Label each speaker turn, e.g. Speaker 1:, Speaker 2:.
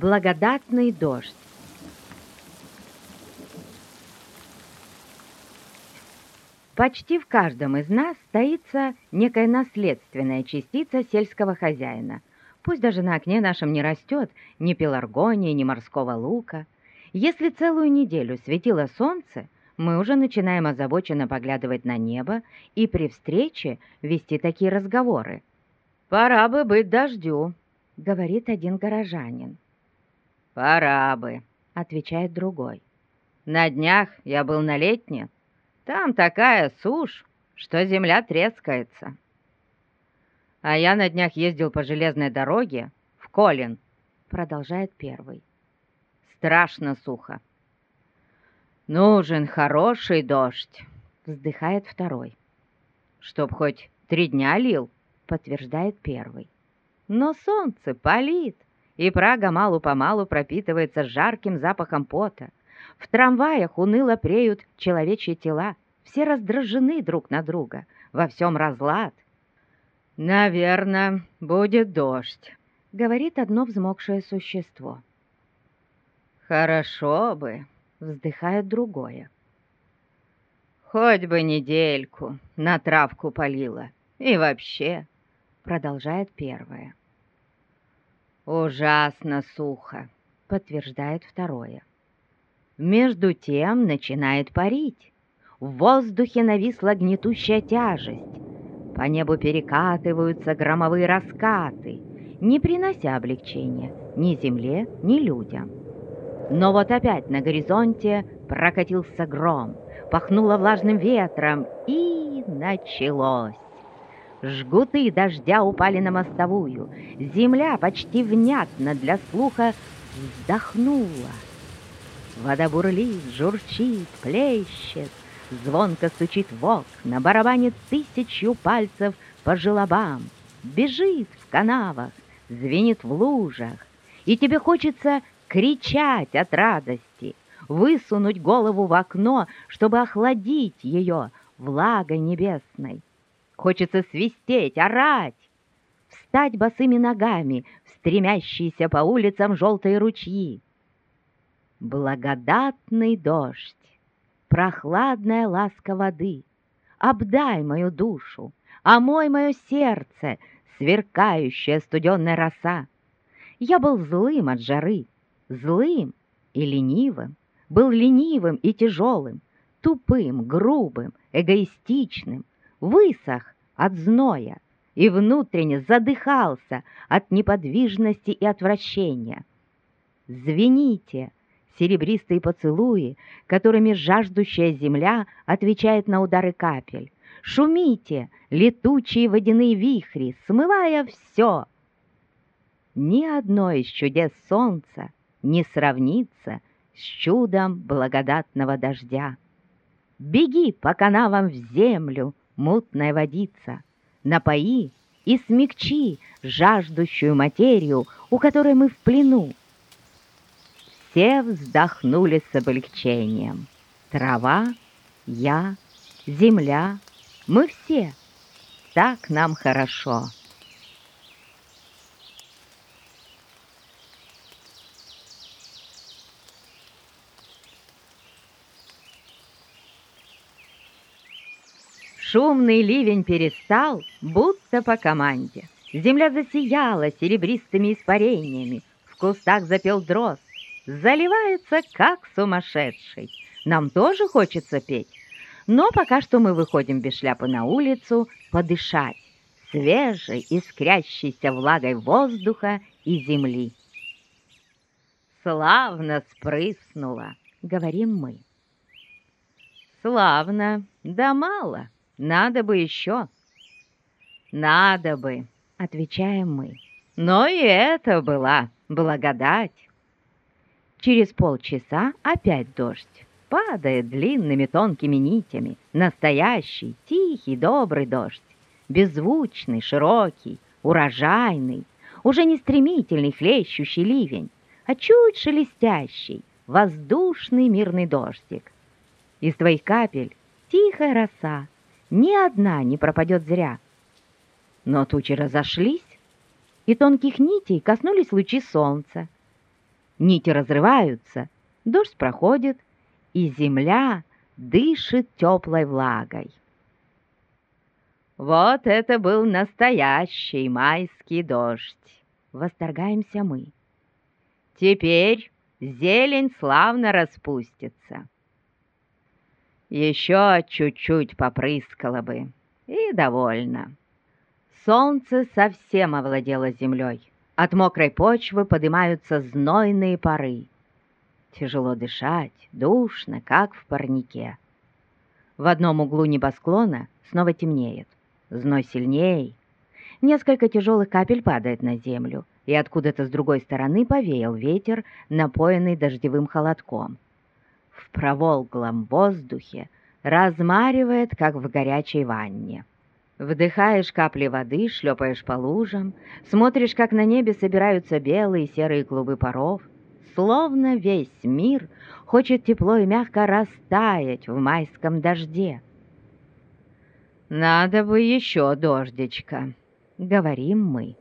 Speaker 1: Благодатный дождь. Почти в каждом из нас стоится некая наследственная частица сельского хозяина. Пусть даже на окне нашем не растет ни пеларгонии, ни морского лука. Если целую неделю светило солнце, мы уже начинаем озабоченно поглядывать на небо и при встрече вести такие разговоры. «Пора бы быть дождю», — говорит один горожанин. «Пора бы», — отвечает другой. «На днях я был на летне, там такая сушь, что земля трескается. А я на днях ездил по железной дороге в Колин, продолжает первый. Страшно сухо. Нужен хороший дождь, вздыхает второй. Чтоб хоть три дня лил, подтверждает первый. Но солнце палит, и Прага малу-помалу пропитывается жарким запахом пота. В трамваях уныло преют человечьи тела, все раздражены друг на друга, во всем разлад. «Наверное, будет дождь», — говорит одно взмокшее существо. «Хорошо бы», — вздыхает другое. «Хоть бы недельку на травку полила, и вообще», — продолжает первое. «Ужасно сухо», — подтверждает второе. Между тем начинает парить. В воздухе нависла гнетущая тяжесть. По небу перекатываются громовые раскаты, не принося облегчения ни земле, ни людям. Но вот опять на горизонте прокатился гром, пахнуло влажным ветром, и началось. Жгуты дождя упали на мостовую. Земля почти внятно для слуха вздохнула. Вода бурлит, журчит, плещет. Звонко стучит в окна, барабанит тысячу пальцев по желобам, Бежит в канавах, звенит в лужах, И тебе хочется кричать от радости, Высунуть голову в окно, чтобы охладить ее влагой небесной. Хочется свистеть, орать, встать босыми ногами в стремящиеся по улицам желтые ручьи. Благодатный дождь прохладная ласка воды. Обдай мою душу, омой мое сердце, сверкающая студенная роса. Я был злым от жары, злым и ленивым, был ленивым и тяжелым, тупым, грубым, эгоистичным, высох от зноя и внутренне задыхался от неподвижности и отвращения. Звените, серебристые поцелуи, которыми жаждущая земля отвечает на удары капель. Шумите, летучие водяные вихри, смывая все. Ни одно из чудес солнца не сравнится с чудом благодатного дождя. Беги по канавам в землю, мутная водица, напои и смягчи жаждущую материю, у которой мы в плену, все вздохнули с облегчением. Трава, я, земля, мы все. Так нам хорошо. Шумный ливень перестал, будто по команде. Земля засияла серебристыми испарениями, в кустах запел дрозд, заливается как сумасшедший. Нам тоже хочется петь. Но пока что мы выходим без шляпы на улицу подышать свежей, искрящейся влагой воздуха и земли. «Славно спрыснула», — говорим мы. «Славно, да мало, надо бы еще». «Надо бы», — отвечаем мы. «Но и это была благодать». Через полчаса опять дождь. Падает длинными тонкими нитями. Настоящий, тихий, добрый дождь. Беззвучный, широкий, урожайный. Уже не стремительный, хлещущий ливень, а чуть шелестящий, воздушный мирный дождик. Из твоих капель тихая роса, ни одна не пропадет зря. Но тучи разошлись, и тонких нитей коснулись лучи солнца, нити разрываются, дождь проходит, и земля дышит теплой влагой. Вот это был настоящий майский дождь, восторгаемся мы. Теперь зелень славно распустится. Еще чуть-чуть попрыскало бы, и довольно. Солнце совсем овладело землей. От мокрой почвы поднимаются знойные пары. Тяжело дышать, душно, как в парнике. В одном углу небосклона снова темнеет. Зной сильней. Несколько тяжелых капель падает на землю, и откуда-то с другой стороны повеял ветер, напоенный дождевым холодком. Проволглом воздухе размаривает, как в горячей ванне. Вдыхаешь капли воды, шлепаешь по лужам, смотришь, как на небе собираются белые и серые клубы паров, словно весь мир хочет тепло и мягко растаять в майском дожде. «Надо бы еще дождичка», — говорим мы.